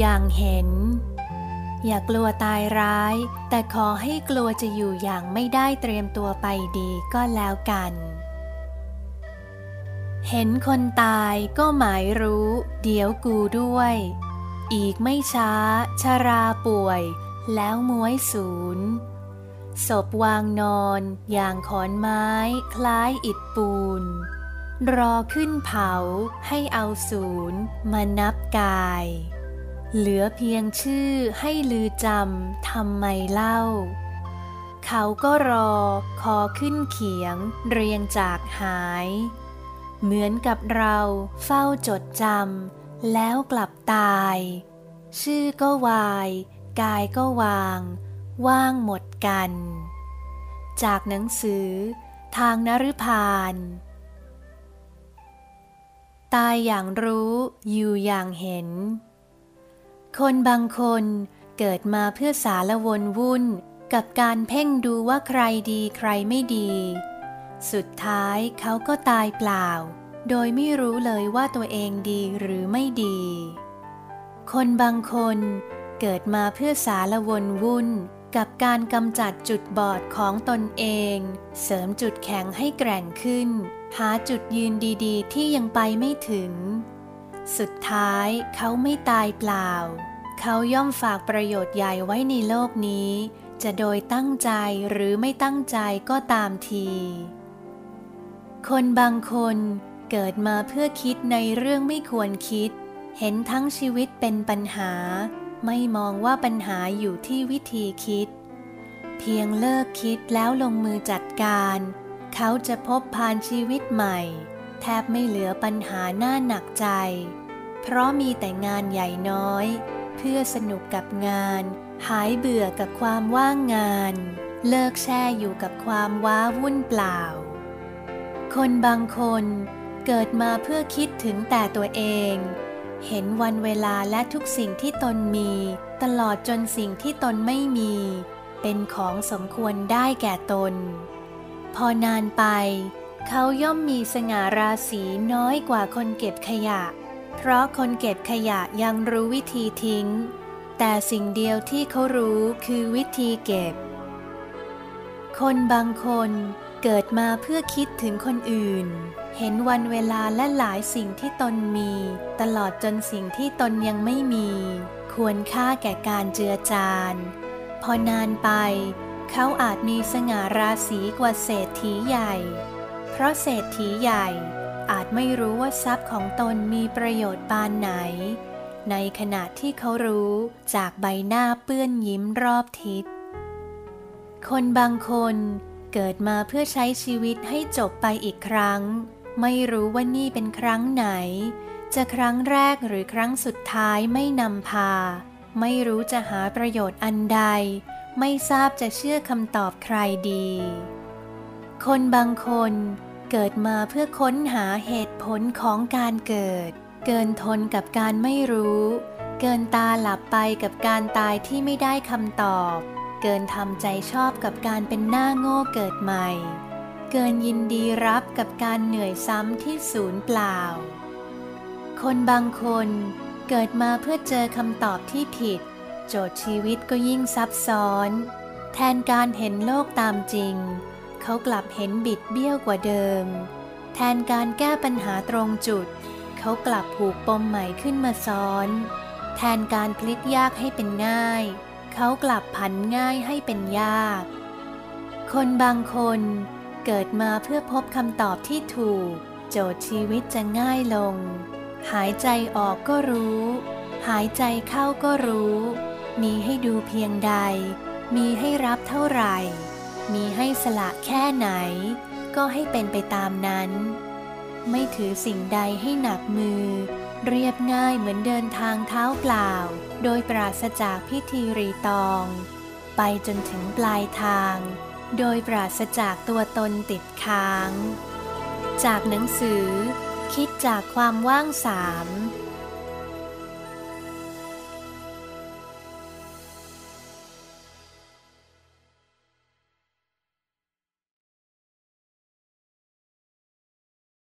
อย่างเห็น อย่ากลัวตายร้าย แต่ขอให้กลัวจะอยู่อย่างไม่ได้เตรียมตัวไปดีก็แล้วกัน เห็นคนตายก็หมายรู้ เดี๋ยวกูด้วย อีกไม่ช้า ชาราป่วย แล้วม้วยศูนย์ศพวางนอน อย่างขอนไม้ คล้ายอิฐปูน รอขึ้นเผาให้เอาศูนย์มานับกาย เหลือเพียงชื่อให้ลือจำทำไมเล่า เขาก็รอคอขึ้นเขียงเรียงจากหาย เหมือนกับเราเฝ้าจดจำแล้วกลับตาย ชื่อก็วาย กายก็วาง ว่างหมดกัน จากหนังสือ ทางนรุพาน ตายอย่างรู้อยู่อย่างเห็น คนบางคนเกิดมาเพื่อสารวนวุ่นกับการเพ่งดูว่าใครดีใครไม่ดี สุดท้ายเขาก็ตายเปล่า โดยไม่รู้เลยว่าตัวเองดีหรือไม่ดี คนบางคนเกิดมาเพื่อสารวนวุ่น กับการกำจัดจุดบอดของตนเอง เสริมจุดแข็งให้แกร่งขึ้น หาจุดยืนดีๆ ที่ยังไปไม่ถึง สุดท้ายเขาไม่ตายเปล่า เขาย่อมฝากประโยชน์ใหญ่ไว้ในโลกนี้ จะโดยตั้งใจหรือไม่ตั้งใจก็ตามที คนบางคนเกิดมาเพื่อคิดในเรื่องไม่ควรคิด เห็นทั้งชีวิตเป็นปัญหา ไม่มองว่าปัญหาอยู่ที่วิธีคิด เพียงเลิกคิดแล้วลงมือจัดการ เขาจะพบผ่านชีวิตใหม่ แทบไม่เหลือปัญหาหน้าหนักใจ เพราะมีแต่งานใหญ่น้อย เพื่อสนุกกับงาน หายเบื่อกับความว่างงาน เลิกแช่อยู่กับความว้าวุ่นเปล่า คนบางคนเกิดมาเพื่อคิดถึงแต่ตัวเอง เห็นวันเวลาและทุกสิ่งที่ตนมี ตลอดจนสิ่งที่ตนไม่มี เป็นของสมควรได้แก่ตน พอนานไป เขาย่อมมีสง่าราศีน้อยกว่าคนเก็บขยะ เพราะคนเก็บขยะยังรู้วิธีทิ้ง แต่สิ่งเดียวที่เขารู้คือวิธีเก็บ คนบางคน เกิดมาเพื่อคิดถึงคนอื่น เห็นวันเวลาและหลายสิ่งที่ตนมี ตลอดจนสิ่งที่ตนยังไม่มี ควรค่าแก่การเจือจาน พอนานไป เขาอาจมีสง่าราศีกว่าเศรษฐีใหญ่ เพราะเศรษฐีใหญ่อาจไม่รู้ว่าทรัพย์ของตนมีประโยชน์ปานไหน ในขณะที่เขารู้จากใบหน้าเปื้อนยิ้มรอบทิศ คนบางคน เกิดมาเพื่อใช้ชีวิตให้จบไปอีกครั้ง ไม่รู้ว่านี่เป็นครั้งไหน จะครั้งแรกหรือครั้งสุดท้ายไม่นำพา ไม่รู้จะหาประโยชน์อันใด ไม่ทราบจะเชื่อคำตอบใครดี คนบางคนเกิดมาเพื่อค้นหาเหตุผลของการเกิด เกินทนกับการไม่รู้ เกินตาหลับไปกับการตายที่ไม่ได้คำตอบ เกินทำใจชอบกับการเป็นหน้าโง่เกิดใหม่ เกินยินดีรับกับการเหนื่อยซ้ำที่ศูนย์เปล่า คนบางคนเกิดมาเพื่อเจอคำตอบที่ผิด โจทย์ชีวิตก็ยิ่งซับซ้อน แทนการเห็นโลกตามจริง เขากลับเห็นบิดเบี้ยวกว่าเดิม แทนการแก้ปัญหาตรงจุด เขากลับผูกปมใหม่ขึ้นมาซ้อน แทนการพลิกยากให้เป็นง่าย เขากลับผันง่ายให้เป็นยาก คนบางคนเกิดมาเพื่อพบคำตอบที่ถูก โจทย์ชีวิตจะง่ายลง หายใจออกก็รู้ หายใจเข้าก็รู้ มีให้ดูเพียงใด มีให้รับเท่าไหร่ มีให้สละแค่ไหน ก็ให้เป็นไปตามนั้น ไม่ถือสิ่งใดให้หนักมือ เรียบง่ายเหมือนเดินทางเท้าเปล่า โดยปราศจากพิธีรีตอง ไปจนถึงปลายทาง โดยปราศจากตัวตนติดค้าง จากหนังสือ คิดจากความว่างสาม